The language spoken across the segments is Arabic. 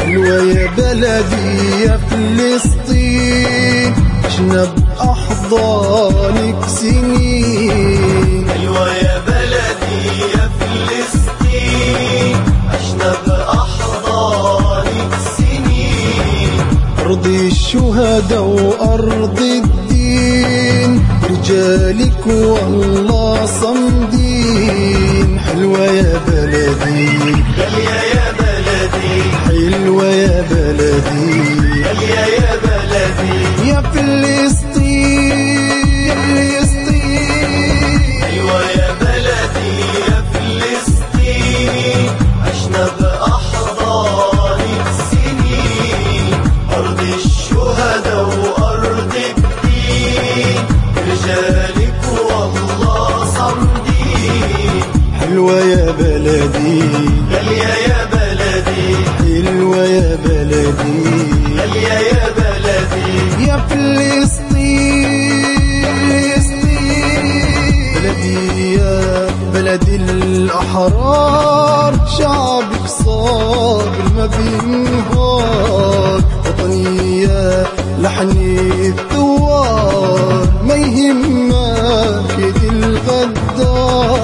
حلوة يا بلدي يا فلسطين. عشنا بأحضانك سنين. أيوة يا بلدي يا فلسطين. عشنا بأحضانك سنين. أرض الشهداء وأرض الدين. رجالك والله صمدين حلوة يا بلدي. غالية بلدي غالية يا بلدي يا فلسطين فلسطين أيوة يا بلدي يا فلسطين عشنا بأحضانك سنين أرض الشهداء وأرض الدين رجالك والله صمدين حلوة يا بلدي غالية يا بلدي حلوة يا بلدي غالية يا بلدي يا فلسطين بلدي يا بلدي الأحرار شعبك صابر ما بينهار وطني يا لحني الثوار ما يهمك يد الغدار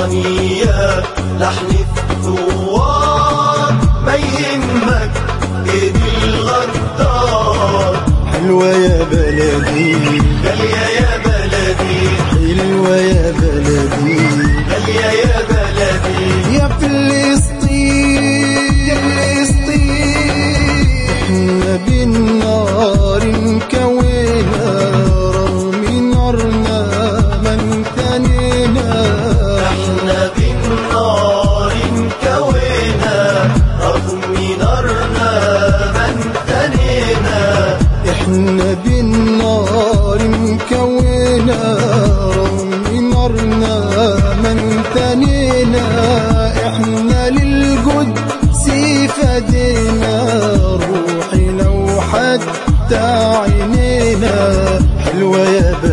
وطني يا لحن الثوار ما يهمك إيد الغدار. حلوة يا بلدي. غالية يا بلدي. حلوة يا بلدي. غالية يا بلدي. يا فلسطين وحتى عينينا حلوة يا بلدي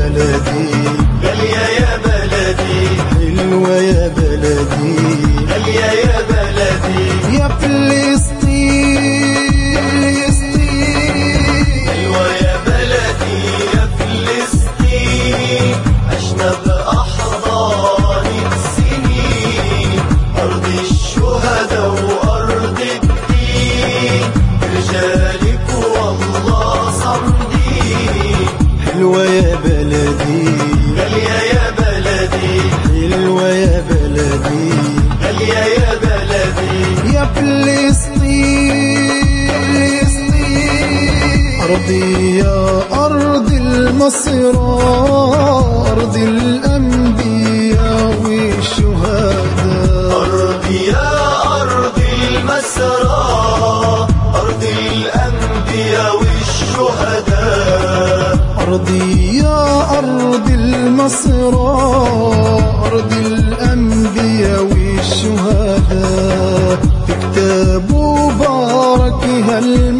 أرضي يا أرض المصيرة أرض الأنبياء والشهداء. أرضي يا أرض المسرى أرض الأنبياء والشهداء. أرضي يا أرض المصيرة أرض الأنبياء والشهداء. في كتابه باركها المولى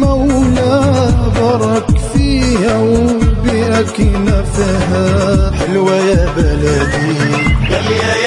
حلوة يا بلدي غالية يا بلدي.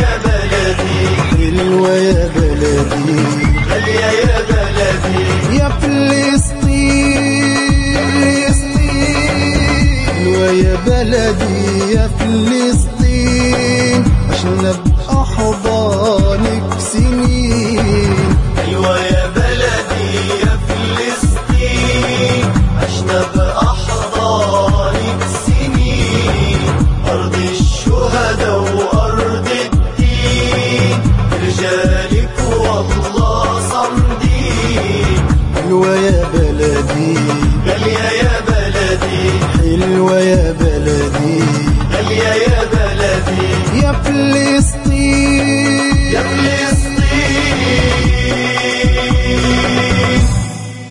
حلوة يا بلدي. غالية يا بلدي. حلوة يا بلدي. غالية يا بلدي. يا فلسطين. يا فلسطين.